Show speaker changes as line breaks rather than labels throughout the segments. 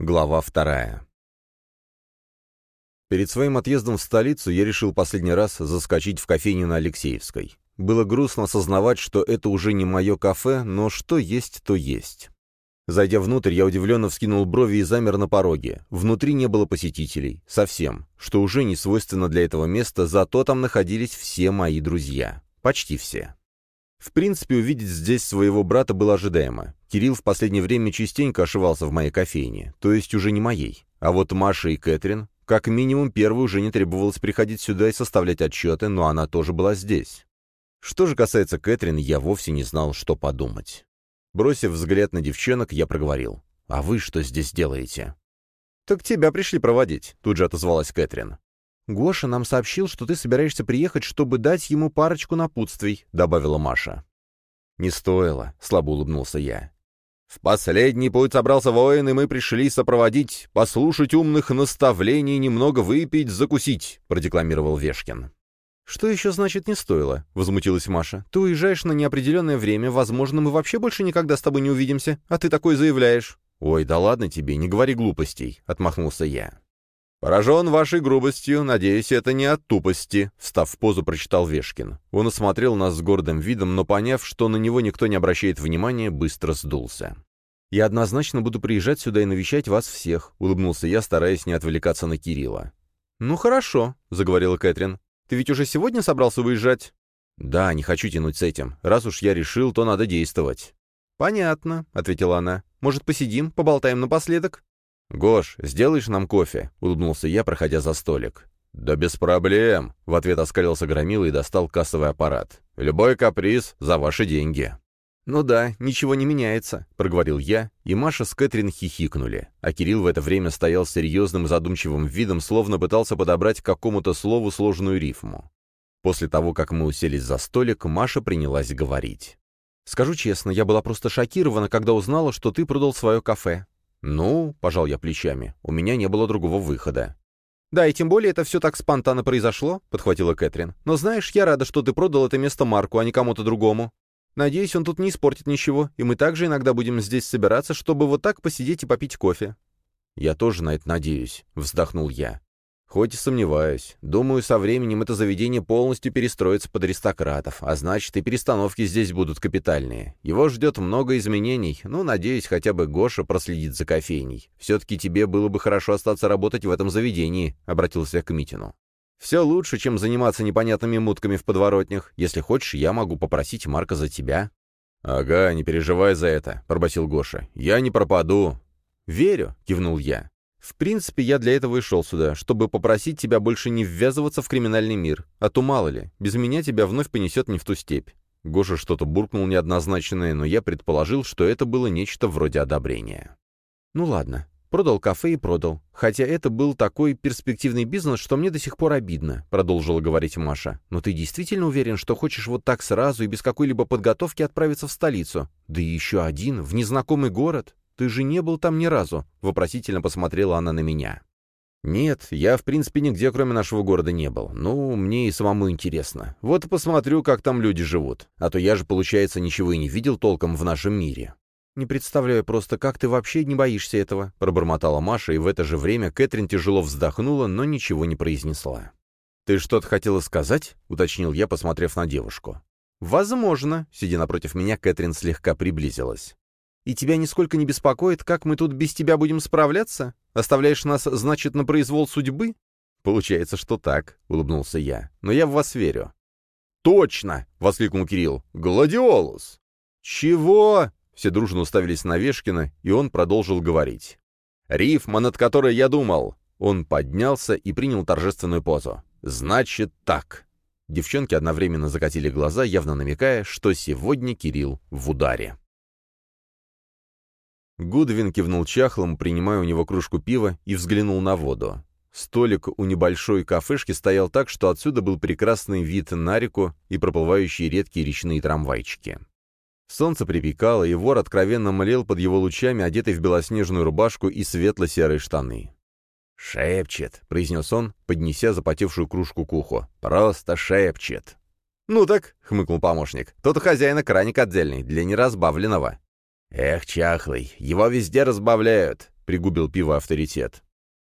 Глава вторая. Перед своим отъездом в столицу я решил последний раз заскочить в кофейню на Алексеевской. Было грустно осознавать, что это уже не мое кафе, но что есть, то есть. Зайдя внутрь, я удивленно вскинул брови и замер на пороге. Внутри не было посетителей. Совсем. Что уже не свойственно для этого места, зато там находились все мои друзья. Почти все. В принципе, увидеть здесь своего брата было ожидаемо. Кирилл в последнее время частенько ошивался в моей кофейне, то есть уже не моей. А вот Маша и Кэтрин, как минимум первой уже не требовалось приходить сюда и составлять отчеты, но она тоже была здесь. Что же касается Кэтрин, я вовсе не знал, что подумать. Бросив взгляд на девчонок, я проговорил. «А вы что здесь делаете?» «Так тебя пришли проводить», — тут же отозвалась Кэтрин.
«Гоша нам сообщил, что ты собираешься приехать, чтобы дать ему парочку напутствий», — добавила Маша.
«Не стоило», — слабо улыбнулся я. «В последний путь собрался воин, и мы пришли сопроводить, послушать умных наставлений, немного выпить, закусить», — продекламировал Вешкин.
«Что еще значит не стоило?» — возмутилась Маша. «Ты уезжаешь на неопределенное время, возможно, мы вообще больше никогда с тобой не увидимся, а ты такой заявляешь».
«Ой, да ладно тебе, не говори глупостей», — отмахнулся я. «Поражен вашей грубостью, надеюсь, это не от тупости», — встав в позу, прочитал Вешкин. Он осмотрел нас с гордым видом, но, поняв, что на него никто не обращает внимания, быстро сдулся.
«Я однозначно буду приезжать сюда и навещать вас всех», — улыбнулся я, стараясь не отвлекаться на Кирилла.
«Ну хорошо», — заговорила Кэтрин. «Ты ведь уже сегодня собрался выезжать?»
«Да, не хочу тянуть с этим. Раз уж я решил, то надо действовать».
«Понятно», — ответила она. «Может, посидим, поболтаем напоследок?»
«Гош, сделаешь нам кофе?» — улыбнулся я, проходя за столик.
«Да без проблем!» — в ответ оскалился Громила и достал кассовый аппарат. «Любой каприз за ваши деньги».
«Ну да, ничего не меняется», — проговорил я, и Маша с Кэтрин хихикнули, а Кирилл в это время стоял серьезным задумчивым видом, словно пытался подобрать к какому-то слову сложную рифму. После того, как мы уселись за столик, Маша принялась говорить. «Скажу честно, я была просто шокирована, когда узнала, что ты продал свое кафе.
«Ну», — пожал я плечами, — «у меня не было другого выхода».
«Да, и тем более это все так спонтанно произошло», — подхватила Кэтрин. «Но знаешь, я рада, что ты продал это место Марку, а не кому-то другому. Надеюсь, он тут не испортит ничего, и мы также иногда будем здесь собираться, чтобы вот так посидеть и попить кофе».
«Я тоже на это надеюсь», — вздохнул я. Хоть и сомневаюсь. Думаю, со временем это заведение полностью перестроится под аристократов, а значит и перестановки здесь будут капитальные. Его ждет много изменений, ну, надеюсь, хотя бы Гоша проследит за кофейней. Все-таки тебе было бы хорошо остаться работать в этом заведении», — обратился я к Митину. «Все лучше, чем заниматься непонятными мутками в подворотнях. Если хочешь, я могу попросить Марка за тебя». «Ага, не переживай за это», — пробасил Гоша. «Я не пропаду».
«Верю», — кивнул я. В принципе, я для этого и шел сюда, чтобы попросить тебя больше не ввязываться в криминальный мир. А то мало ли, без меня тебя вновь понесет не в ту степь».
Гоша что-то буркнул неоднозначное, но я предположил, что это было нечто вроде одобрения.
«Ну ладно, продал кафе и продал. Хотя это был такой перспективный бизнес, что мне до сих пор обидно», — продолжила говорить Маша. «Но ты действительно уверен, что хочешь вот так сразу и без какой-либо подготовки отправиться в столицу? Да и еще один, в незнакомый город? Ты же не был там ни разу?» — вопросительно посмотрела она на меня.
«Нет, я, в принципе, нигде, кроме нашего города, не был. Ну, мне и самому интересно. Вот и посмотрю, как там люди живут. А то я же, получается, ничего и не видел толком в нашем мире».
«Не представляю просто, как ты вообще не боишься этого?» — пробормотала Маша, и в это же время Кэтрин тяжело вздохнула, но ничего не произнесла.
«Ты что-то хотела сказать?» — уточнил я, посмотрев на девушку.
«Возможно», — сидя напротив меня, Кэтрин слегка приблизилась. И тебя нисколько не беспокоит, как мы тут без тебя будем справляться? Оставляешь нас, значит, на произвол судьбы?»
«Получается, что так», — улыбнулся я. «Но я в вас верю».
«Точно!» — воскликнул Кирилл. «Гладиолус!»
«Чего?» — все дружно уставились на Вешкина, и он продолжил говорить. «Рифма, над которой я думал!» Он поднялся и принял торжественную позу. «Значит так!» Девчонки одновременно закатили глаза, явно намекая, что сегодня Кирилл в ударе. Гудвин кивнул чахлому, принимая у него кружку пива, и взглянул на воду. Столик у небольшой кафешки стоял так, что отсюда был прекрасный вид на реку и проплывающие редкие речные трамвайчики. Солнце припекало, и вор откровенно млел под его лучами, одетый в белоснежную рубашку и светло-серые штаны.
«Шепчет», — произнес он, поднеся запотевшую кружку к уху. «Просто шепчет».
«Ну так», — хмыкнул помощник, — «тот у хозяина краник отдельный, для неразбавленного».
«Эх, чахлый, его везде разбавляют.
— пригубил пиво авторитет.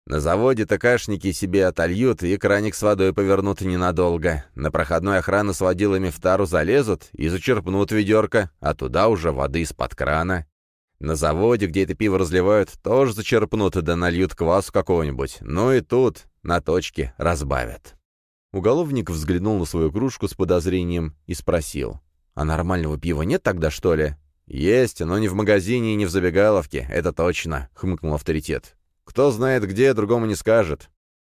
«На заводе ТКшники себе отольют и краник с водой повернут ненадолго. На проходной охраны с водилами в тару залезут и зачерпнут ведерко, а туда уже воды из-под крана. На заводе, где это пиво разливают, тоже зачерпнут да нальют квасу какого-нибудь. Ну и тут на точке разбавят». Уголовник взглянул на свою кружку с подозрением и спросил. «А нормального пива нет тогда, что ли?» «Есть, но не в магазине и не в забегаловке, это точно», — хмыкнул авторитет. «Кто знает где, другому не скажет».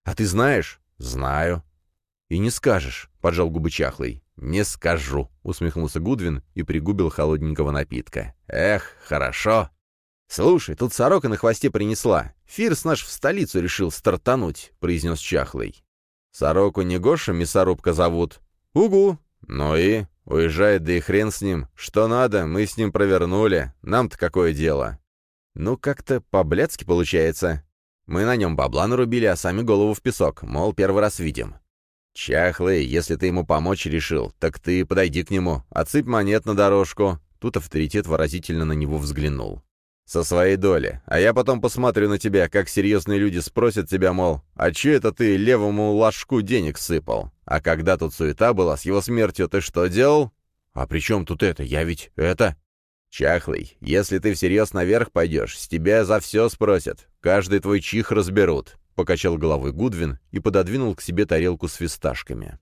«А ты знаешь?» «Знаю». «И не скажешь», — поджал губы чахлый. «Не скажу», — усмехнулся Гудвин и пригубил холодненького напитка. «Эх, хорошо». «Слушай, тут сорока на хвосте принесла. Фирс наш в столицу решил стартануть», — произнес чахлый. «Сороку не Гоша мясорубка зовут?» «Угу». «Ну и?» Уезжает, да и хрен с ним. Что надо, мы с ним провернули. Нам-то какое дело? Ну, как-то по-блядски получается. Мы на нем бабла нарубили, а сами голову в песок. Мол, первый раз видим. Чахлый, если ты ему помочь решил, так ты подойди к нему, отсыпь монет на дорожку. Тут авторитет выразительно на него взглянул. Со своей доли. А я потом посмотрю на тебя, как серьезные люди спросят тебя, мол, а че это ты левому ложку денег сыпал? А когда тут суета была с его смертью, ты что делал? А при чем тут это? Я ведь это... Чахлый, если ты всерьез наверх пойдешь, с тебя за все спросят. Каждый твой чих разберут. Покачал головой Гудвин и пододвинул к себе тарелку с фисташками.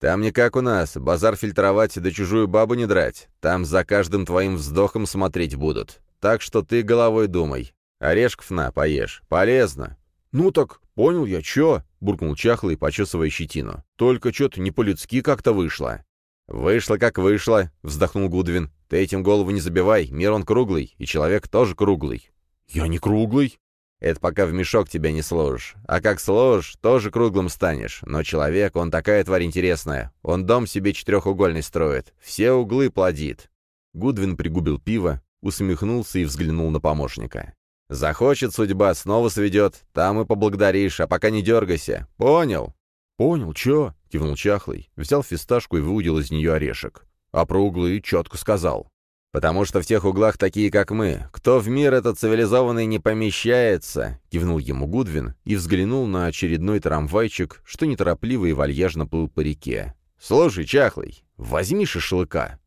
Там не как у нас, базар фильтровать да чужую бабу не драть. Там за каждым твоим вздохом смотреть будут. Так что ты головой думай. Орешков на, поешь. Полезно. «Ну так, понял я, чё?» — буркнул чахлый, почесывая щетину. «Только чё-то не по-людски как-то вышло». «Вышло как вышло», — вздохнул Гудвин. «Ты этим голову не забивай, мир он круглый, и человек тоже круглый». «Я не круглый». «Это пока в мешок тебя не сложишь. А как сложишь, тоже круглым станешь. Но человек, он такая тварь интересная. Он дом себе четырехугольный строит, все углы плодит». Гудвин пригубил пиво, усмехнулся и взглянул на помощника. Захочет судьба, снова сведет, там и поблагодаришь, а пока не дергайся. Понял?» «Понял, чё?» — кивнул Чахлый, взял фисташку и выудил из нее орешек. А про углы четко сказал. «Потому что в тех углах такие, как мы. Кто в мир этот цивилизованный не помещается?» — кивнул ему Гудвин и взглянул на очередной трамвайчик, что неторопливо и вальяжно плыл по реке. «Слушай, Чахлый, возьми шашлыка».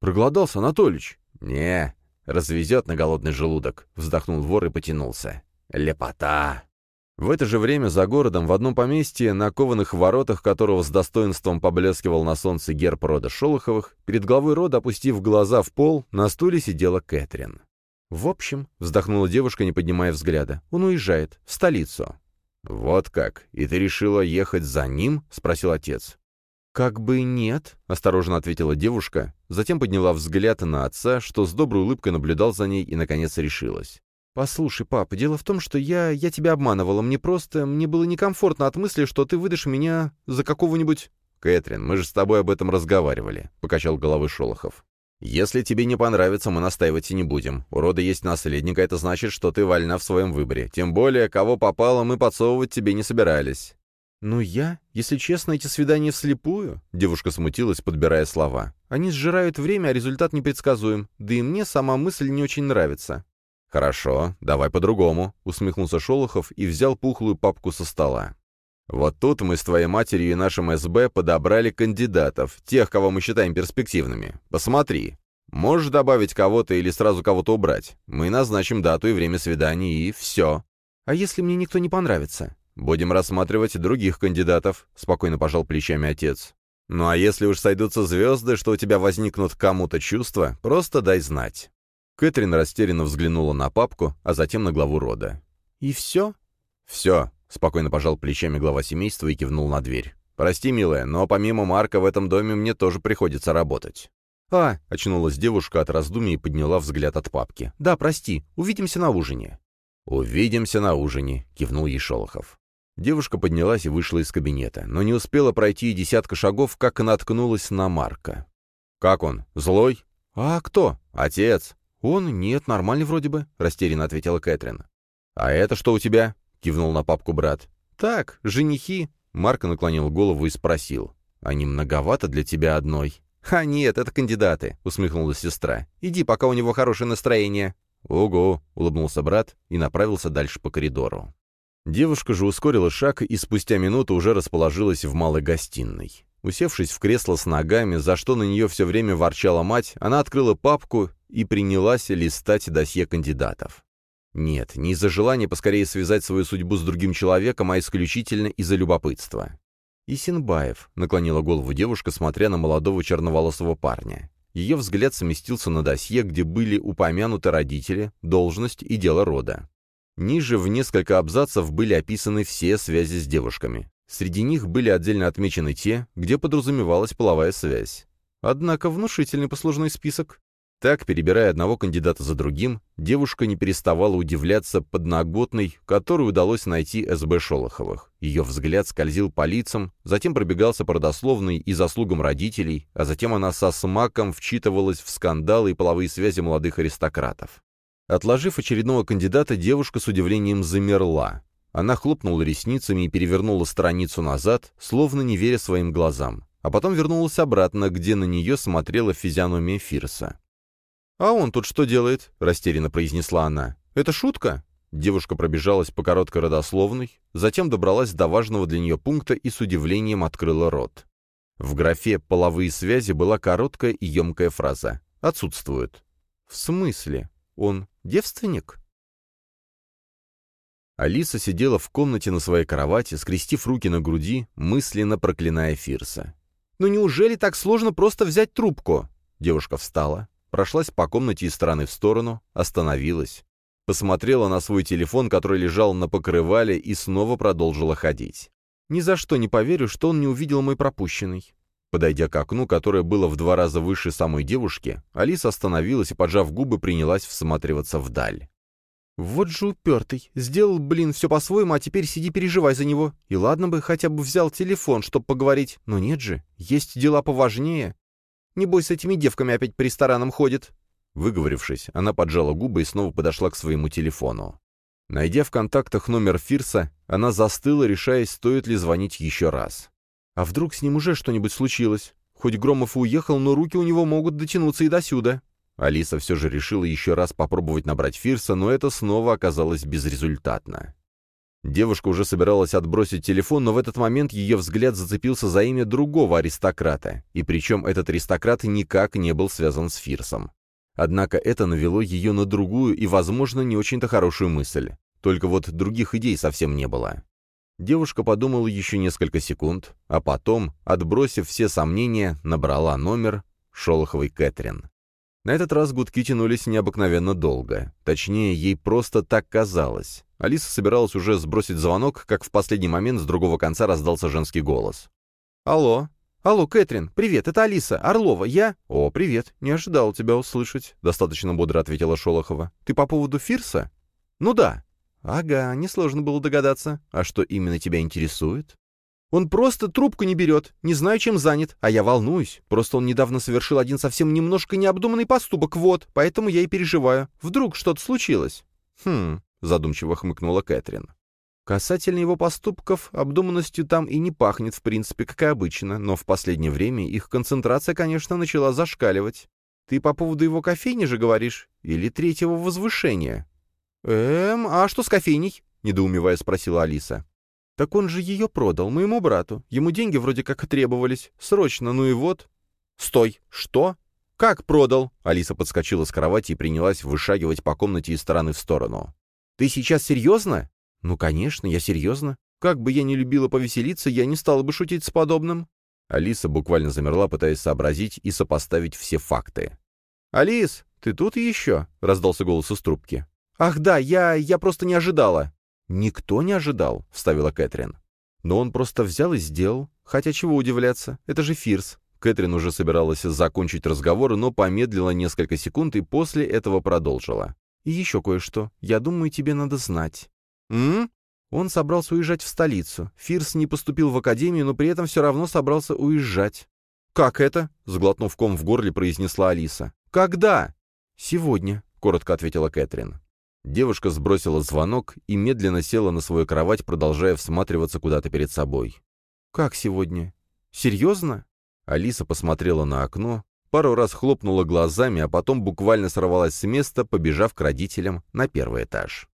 «Проголодался, Анатолич?» «Не, Развезет на голодный желудок. Вздохнул вор и потянулся. Лепота! В это же время за городом, в одном поместье, на кованых воротах которого с достоинством поблескивал на солнце герб рода Шолоховых, перед главой рода, опустив глаза в пол, на стуле сидела Кэтрин. «В общем», — вздохнула девушка, не поднимая взгляда, — «он уезжает, в столицу». «Вот как? И ты решила ехать за ним?» — спросил отец. «Как бы нет», — осторожно ответила девушка, затем подняла взгляд на отца, что с доброй улыбкой наблюдал за ней и, наконец, решилась. «Послушай, папа, дело в том, что я... я тебя обманывала. Мне просто... мне было некомфортно от мысли, что ты выдашь меня за какого-нибудь...» «Кэтрин, мы же с тобой об этом разговаривали», — покачал головой Шолохов. «Если тебе не понравится, мы настаивать и не будем. У рода есть наследник, а это значит, что ты вольна в своем выборе. Тем более, кого попало, мы подсовывать тебе не собирались. «Ну я? Если честно, эти свидания вслепую?» Девушка смутилась, подбирая слова. «Они сжирают время, а результат непредсказуем. Да и мне сама мысль не очень нравится». «Хорошо, давай по-другому», — усмехнулся Шолохов и взял пухлую папку со стола. «Вот тут мы с твоей матерью и нашим СБ подобрали кандидатов, тех, кого мы считаем перспективными. Посмотри. Можешь добавить кого-то или сразу кого-то убрать. Мы назначим дату и время свиданий, и все». «А если мне никто не понравится?» «Будем рассматривать других кандидатов», — спокойно пожал плечами отец. «Ну а если уж сойдутся звезды, что у тебя возникнут кому-то чувства, просто дай знать». Кэтрин растерянно взглянула на папку, а затем на главу рода. «И все?» «Все», — спокойно пожал плечами глава семейства и кивнул на дверь. «Прости, милая, но помимо Марка в этом доме мне тоже приходится работать». «А!» — очнулась девушка от раздумий и подняла взгляд от папки. «Да, прости. Увидимся на ужине». «Увидимся на ужине», — кивнул ей Шолохов. Девушка поднялась и вышла из кабинета, но не успела пройти и десятка шагов, как наткнулась на Марка. «Как он? Злой?» «А кто?» «Отец». «Он? Нет, нормальный вроде бы», — растерянно ответила Кэтрин. «А это что у тебя?» — кивнул на папку брат. «Так, женихи». Марк наклонил голову и спросил. «Они многовато для тебя одной?» «А нет, это кандидаты», — усмехнулась сестра. «Иди, пока у него хорошее настроение». «Ого!» — улыбнулся брат и направился дальше по коридору. Девушка же ускорила шаг и спустя минуту уже расположилась в малой гостиной. Усевшись в кресло с ногами, за что на нее все время ворчала мать, она открыла папку и принялась листать досье кандидатов. Нет, не из-за желания поскорее связать свою судьбу с другим человеком, а исключительно из-за любопытства. «Исинбаев», — наклонила голову девушка, смотря на молодого черноволосого парня. Ее взгляд сместился на досье, где были упомянуты родители, должность и дело рода. Ниже в несколько абзацев были описаны все связи с девушками. Среди них были отдельно отмечены те, где подразумевалась половая связь. Однако внушительный послужной список. Так, перебирая одного кандидата за другим, девушка не переставала удивляться подноготной, которую удалось найти СБ Шолоховых. Ее взгляд скользил по лицам, затем пробегался по родословной и заслугам родителей, а затем она со смаком вчитывалась в скандалы и половые связи молодых аристократов. Отложив очередного кандидата, девушка с удивлением замерла. Она хлопнула ресницами и перевернула страницу назад, словно не веря своим глазам, а потом вернулась обратно, где на нее смотрела физиономия Фирса. «А он тут что делает?» — растерянно произнесла она. «Это шутка?» Девушка пробежалась по короткой родословной, затем добралась до важного для нее пункта и с удивлением открыла рот. В графе «половые связи» была короткая и емкая фраза «отсутствует». «В смысле? Он девственник?» Алиса сидела в комнате на своей кровати, скрестив руки на груди, мысленно проклиная Фирса. «Ну неужели так сложно просто взять трубку?» Девушка встала, прошлась по комнате из стороны в сторону, остановилась, посмотрела на свой телефон, который лежал на покрывале, и снова продолжила ходить. «Ни за что не поверю, что он не увидел мой пропущенный». Подойдя к окну, которое было в два раза выше самой девушки, Алиса остановилась и, поджав губы, принялась всматриваться вдаль. «Вот же упертый. Сделал, блин, все по-своему, а теперь сиди переживай за него. И ладно бы хотя бы взял телефон, чтобы поговорить. Но нет же, есть дела поважнее. Небось, с этими девками опять по ресторанам ходит». Выговорившись, она поджала губы и снова подошла к своему телефону. Найдя в контактах номер Фирса, она застыла, решаясь, стоит ли звонить еще раз. А вдруг с ним уже что-нибудь случилось? Хоть Громов и уехал, но руки у него могут дотянуться и досюда. Алиса все же решила еще раз попробовать набрать Фирса, но это снова оказалось безрезультатно. Девушка уже собиралась отбросить телефон, но в этот момент ее взгляд зацепился за имя другого аристократа, и причем этот аристократ никак не был связан с Фирсом. Однако это навело ее на другую и, возможно, не очень-то хорошую мысль. Только вот других идей совсем не было. Девушка подумала еще несколько секунд, а потом, отбросив все сомнения, набрала номер Шолоховой Кэтрин. На этот раз гудки тянулись необыкновенно долго. Точнее, ей просто так казалось. Алиса собиралась уже сбросить звонок, как в последний момент с другого конца раздался женский голос. «Алло? Алло, Кэтрин, привет, это Алиса, Орлова, я...» «О, привет, не ожидал тебя услышать», — достаточно бодро ответила Шолохова. «Ты по поводу Фирса?» «Ну да». «Ага, несложно было догадаться. А что именно тебя интересует?» Он просто трубку не берет, не знаю, чем занят, а я волнуюсь. Просто он недавно совершил один совсем немножко необдуманный поступок, вот, поэтому я и переживаю. Вдруг что-то случилось. Хм, — задумчиво хмыкнула Кэтрин. Касательно его поступков, обдуманностью там и не пахнет, в принципе, как и обычно, но в последнее время их концентрация, конечно, начала зашкаливать. Ты по поводу его кофейни же говоришь? Или третьего возвышения? «Эм, а что с кофейней?» — недоумевая спросила Алиса. «Так он же ее продал, моему брату. Ему деньги вроде как требовались. Срочно, ну и вот». «Стой! Что? Как продал?» Алиса подскочила с кровати и принялась вышагивать по комнате из стороны в сторону. «Ты сейчас серьезно?» «Ну, конечно, я серьезно. Как бы я ни любила повеселиться, я не стала бы шутить с подобным». Алиса буквально замерла, пытаясь сообразить и сопоставить все факты. «Алис, ты тут еще?» — раздался голос из трубки. «Ах да, я... я просто не ожидала». «Никто не ожидал», — вставила Кэтрин. «Но он просто взял и сделал. Хотя чего удивляться, это же Фирс». Кэтрин уже собиралась закончить разговор, но помедлила несколько секунд и после этого продолжила. И еще кое-что. Я думаю, тебе надо знать». «М?» Он собрался уезжать в столицу. Фирс не поступил в академию, но при этом все равно собрался уезжать. «Как это?» — сглотнув ком в горле, произнесла Алиса. «Когда?» «Сегодня», — коротко ответила Кэтрин. Девушка сбросила звонок и медленно села на свою кровать, продолжая всматриваться куда-то перед собой. «Как сегодня? Серьезно?» Алиса посмотрела на окно, пару раз хлопнула глазами, а потом буквально сорвалась с места, побежав к родителям на первый этаж.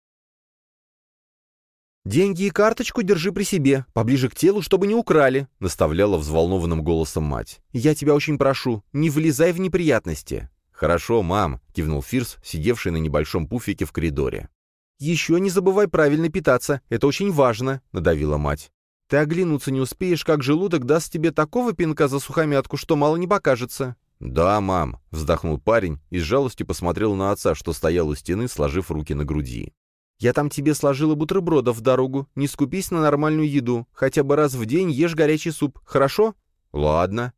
«Деньги и карточку держи при себе, поближе к телу, чтобы не украли», — наставляла взволнованным голосом мать. «Я тебя очень прошу, не влезай в неприятности».
«Хорошо, мам», — кивнул Фирс, сидевший на небольшом пуфике в коридоре.
«Еще не забывай правильно питаться, это очень важно», — надавила мать. «Ты оглянуться не успеешь, как желудок даст тебе такого пинка за сухомятку, что мало не покажется».
«Да, мам», — вздохнул парень и с жалостью посмотрел на отца, что стоял у стены, сложив руки на груди.
Я там тебе сложила бутербродов в дорогу. Не скупись на нормальную еду. Хотя бы раз в день ешь горячий суп. Хорошо?
Ладно.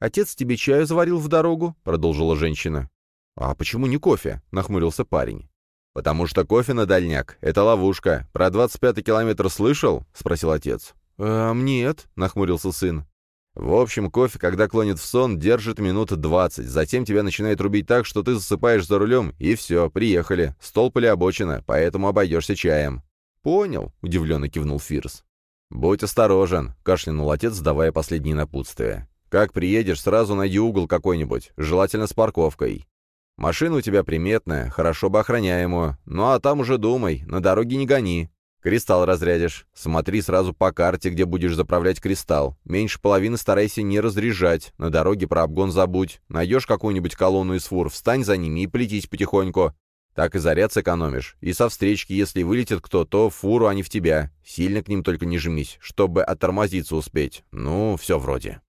Отец тебе чаю заварил в дорогу, продолжила женщина.
А почему не кофе? Нахмурился парень. «Потому что кофе на дальняк — это ловушка. Про двадцать пятый километр слышал?» — спросил отец.
«Эм, нет», — нахмурился сын.
В общем, кофе, когда клонит в сон, держит минут двадцать, затем тебя начинает рубить так, что ты засыпаешь за рулем, и все, приехали. Столб или обочина, поэтому обойдешься чаем.
«Понял», — удивленно кивнул Фирс.
«Будь осторожен», — кашлянул отец, давая последние напутствия. «Как приедешь, сразу найди угол какой-нибудь, желательно с парковкой. Машина у тебя приметная, хорошо бы охраняемую, ну а там уже думай, на дороге не гони. Кристалл разрядишь. Смотри сразу по карте, где будешь заправлять кристалл. Меньше половины старайся не разряжать. На дороге про обгон забудь. Найдешь какую-нибудь колонну из фур, встань за ними и плетись потихоньку. Так и заряд сэкономишь. И со встречки, если вылетит кто, то фуру, а не в тебя. Сильно к ним только не жмись, чтобы оттормозиться успеть. Ну, все вроде.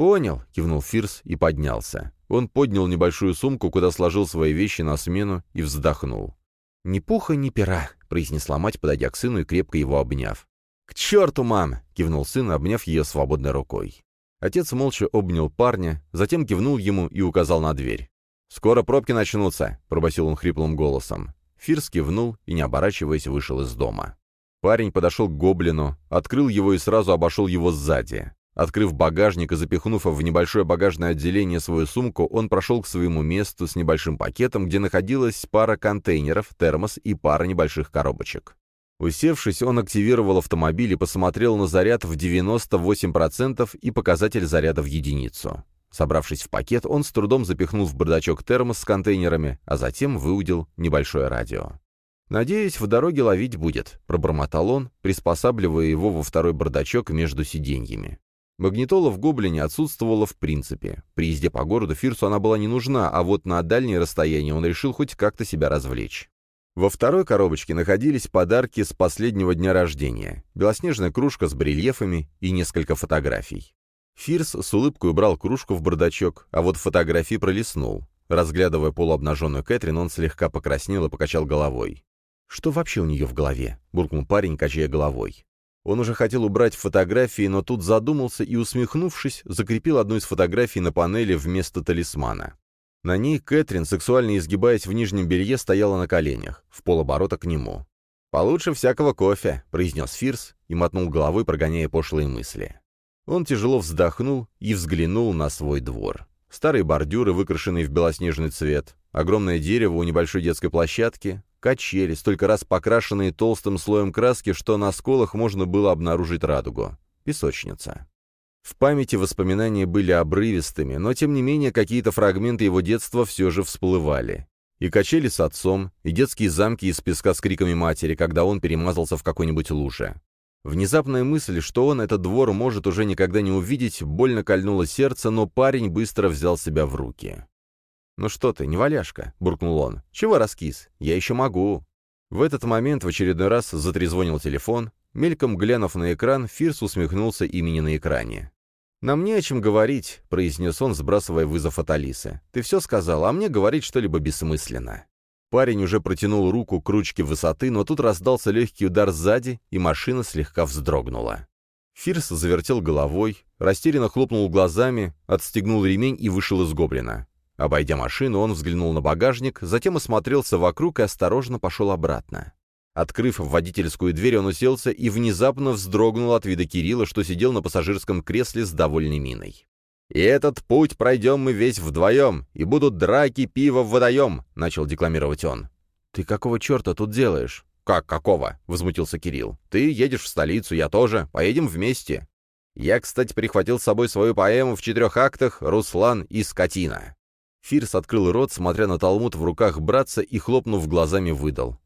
«Понял», — кивнул Фирс и поднялся. Он поднял небольшую сумку, куда сложил свои вещи на смену, и вздохнул. «Ни пуха, ни пера», — произнесла мать, подойдя к сыну и крепко его обняв.
«К черту, мам!» — кивнул сын, обняв ее свободной рукой. Отец молча обнял парня, затем кивнул ему и указал на дверь. «Скоро пробки начнутся», — пробасил он хриплым голосом. Фирс кивнул и, не оборачиваясь, вышел из дома. Парень подошел к гоблину, открыл его и сразу обошел его сзади. Открыв багажник и запихнув в небольшое багажное отделение свою сумку, он прошел к своему месту с небольшим пакетом, где находилась пара контейнеров, термос и пара небольших коробочек. Усевшись, он активировал автомобиль и посмотрел на заряд в 98% и показатель заряда в единицу. Собравшись в пакет, он с трудом запихнул в бардачок термос с контейнерами, а затем выудил небольшое радио. «Надеюсь, в дороге ловить будет», — пробормотал он, приспосабливая его во второй бардачок между сиденьями. Магнитола в Гоблине отсутствовала в принципе. При езде по городу Фирсу она была не нужна, а вот на дальние расстояния он решил хоть как-то себя развлечь. Во второй коробочке находились подарки с последнего дня рождения, белоснежная кружка с барельефами и несколько фотографий. Фирс с улыбкой убрал кружку в бардачок, а вот фотографии пролистнул. Разглядывая полуобнаженную Кэтрин, он слегка покраснел и покачал головой. «Что вообще у нее в голове?» — буркнул парень, качая головой. Он уже хотел убрать фотографии, но тут задумался и, усмехнувшись, закрепил одну из фотографий на панели вместо талисмана. На ней Кэтрин, сексуально изгибаясь в нижнем белье, стояла на коленях, в полоборота к нему. «Получше всякого кофе», — произнес Фирс и мотнул головой, прогоняя пошлые мысли. Он тяжело вздохнул и взглянул на свой двор. Старые бордюры, выкрашенные в белоснежный цвет, огромное дерево у небольшой детской площадки, качели, столько раз покрашенные толстым слоем краски, что на сколах можно было обнаружить радугу. Песочница. В памяти воспоминания были обрывистыми, но тем не менее какие-то фрагменты его детства все же всплывали. И качели с отцом, и детские замки из песка с криками матери, когда он перемазался в какой-нибудь луже. Внезапная мысль, что он этот двор может уже никогда не увидеть, больно кольнуло сердце, но парень быстро взял себя в руки. «Ну что ты, не валяшка», — буркнул он. «Чего раскис? Я еще могу». В этот момент в очередной раз затрезвонил телефон. Мельком глянув на экран, Фирс усмехнулся имени на экране. «Нам не о чем говорить», — произнес он, сбрасывая вызов от Алисы. «Ты все сказал, а мне говорить что-либо бессмысленно». Парень уже протянул руку к ручке высоты, но тут раздался легкий удар сзади, и машина слегка вздрогнула. Фирс завертел головой, растерянно хлопнул глазами, отстегнул ремень и вышел из гоблина. Обойдя машину, он взглянул на багажник, затем осмотрелся вокруг и осторожно пошел обратно. Открыв водительскую дверь, он уселся и внезапно вздрогнул от вида Кирилла, что сидел на пассажирском кресле с довольной миной. «И этот путь пройдем мы весь вдвоем, и будут драки, пиво в водоем», — начал декламировать он. «Ты какого черта тут делаешь?» «Как какого?» — возмутился Кирилл. «Ты едешь в столицу, я тоже. Поедем вместе». Я, кстати, прихватил с собой свою поэму в четырех актах «Руслан и скотина». Фирс открыл рот, смотря на талмуд в руках братца и, хлопнув глазами, выдал.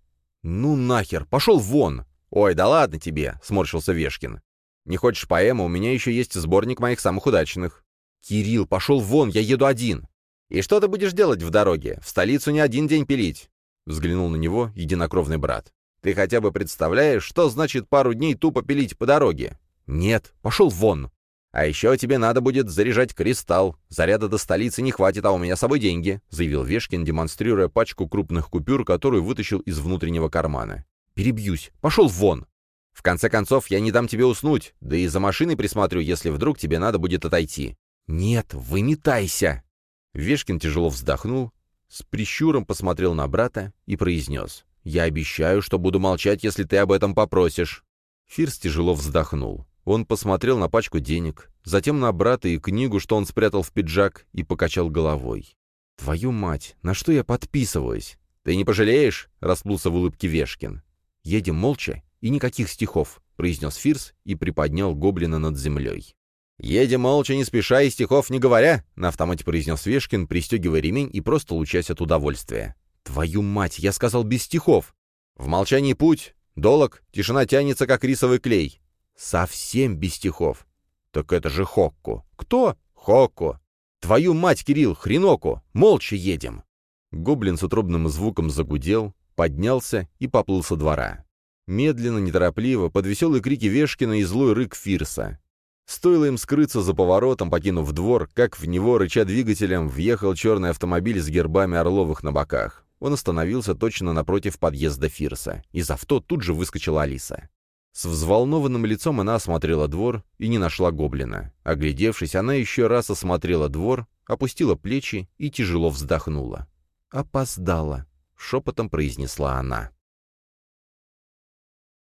«Ну нахер! Пошел вон!» «Ой, да ладно тебе!» — сморщился Вешкин. «Не хочешь поэму? У меня еще есть сборник моих самых удачных». «Кирилл, пошел вон! Я еду один!» «И что ты будешь делать в дороге? В столицу не один день пилить!» Взглянул на него единокровный брат. «Ты хотя бы представляешь, что значит пару дней тупо пилить по дороге?» «Нет, пошел вон!» «А еще тебе надо будет заряжать кристалл. Заряда до столицы не хватит, а у меня с собой деньги», — заявил Вешкин, демонстрируя пачку крупных купюр, которую вытащил из внутреннего кармана. «Перебьюсь. Пошел вон!» «В конце концов, я не дам тебе уснуть, да и за машиной присмотрю, если вдруг тебе надо будет отойти». «Нет, выметайся!» Вешкин тяжело вздохнул, с прищуром посмотрел на брата и произнес. «Я обещаю, что буду молчать, если ты об этом попросишь». Фирс тяжело вздохнул. Он посмотрел на пачку денег, затем на брата и книгу, что он спрятал в пиджак, и покачал головой. «Твою мать, на что я подписываюсь?» «Ты не пожалеешь?» — расплылся в улыбке Вешкин. «Едем молча и никаких стихов», — произнес Фирс и приподнял гоблина над землей. «Едем молча, не спеша и стихов не говоря», — на автомате произнес Вешкин, пристегивая ремень и просто лучась от удовольствия. «Твою мать, я сказал без стихов!» «В молчании путь, долог, тишина тянется, как рисовый клей. Совсем без стихов. Так это же Хокку. Кто? Хокку. Твою мать, Кирилл, хреноку. Молча едем. Гоблин с утробным звуком загудел, поднялся и поплыл со двора. Медленно, неторопливо, под веселые крики Вешкина и злой рык Фирса. Стоило им скрыться за поворотом, покинув двор, как в него, рыча двигателем, въехал черный автомобиль с гербами Орловых на боках. Он остановился точно напротив подъезда Фирса. Из авто тут же выскочила Алиса. С взволнованным лицом она осмотрела двор и не нашла гоблина. Оглядевшись, она еще раз осмотрела двор, опустила плечи и тяжело вздохнула. «Опоздала», — шепотом произнесла она.